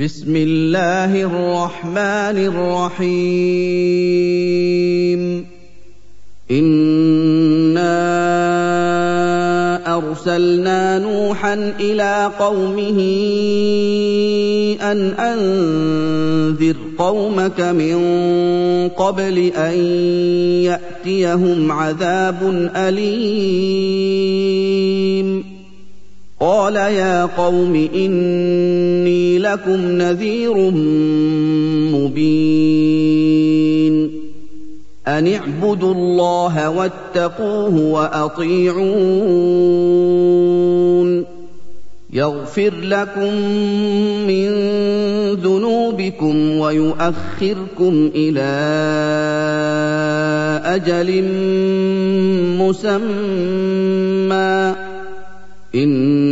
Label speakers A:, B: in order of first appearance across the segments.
A: بسم الله الرحمن الرحيم. إنا أرسلنا نوحا إلى قومه أن أنذر قومك من قبل أن يأتيهم عذاب أليم. قال يا قوم إني لكم نذير مبين. أن اعبدوا الله واتقوه وأطيعون. يغفر لكم من ذنوبكم ويؤخركم إلى أجل مسمى. إن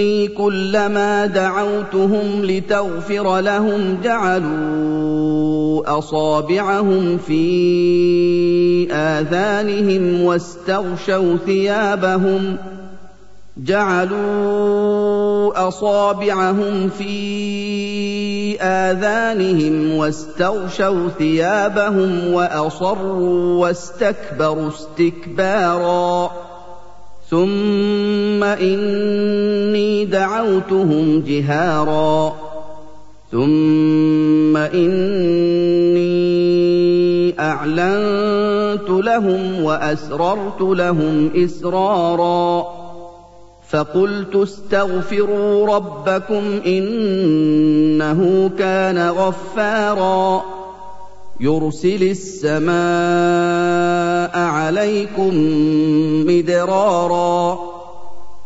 A: واني كلما دعوتهم لتغفر لهم جعلوا أصابعهم في آذانهم واستغشوا ثيابهم جعلوا أصابعهم في آذانهم واستغشوا ثيابهم وأصروا واستكبروا استكبارا ثم دعوتهم جهارا. ثم إني أعلنت لهم وأسررت لهم إسرارا. فقلت استغفروا ربكم إنه كان غفارا. يُرْسِلِ السَّمَاءَ عَلَيْكُم مِّدْرَارًا.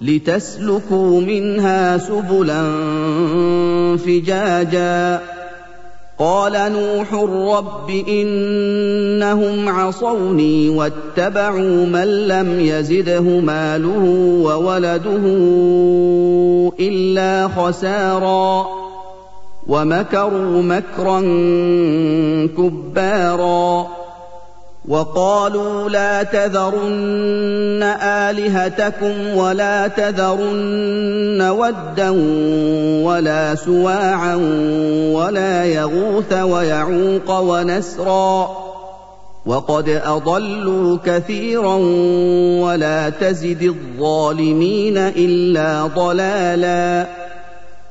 A: لتسلكوا منها سبلا فجاجا. قال نوح رب إنهم عصوني واتبعوا من لم يزده ماله وولده إلا خسارا. ومكروا مكرا كبارا. وقالوا لا تذرن آلهتكم ولا تذرن ودا ولا سواعا ولا يغوث ويعوق ونسرا وقد أضلوا كثيرا ولا تزد الظالمين إلا ضلالا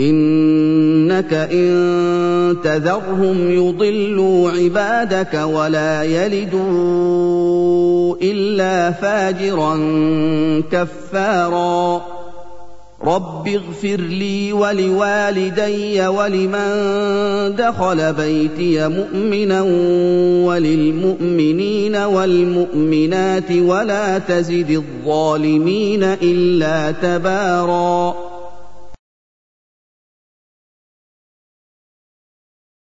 A: إنك إن تذرهم يضلوا عبادك ولا يلدوا إلا فاجرا كفارا. رب اغفر لي ولوالدي ولمن دخل بيتي مؤمنا وللمؤمنين والمؤمنات ولا تزد الظالمين إلا تباراً.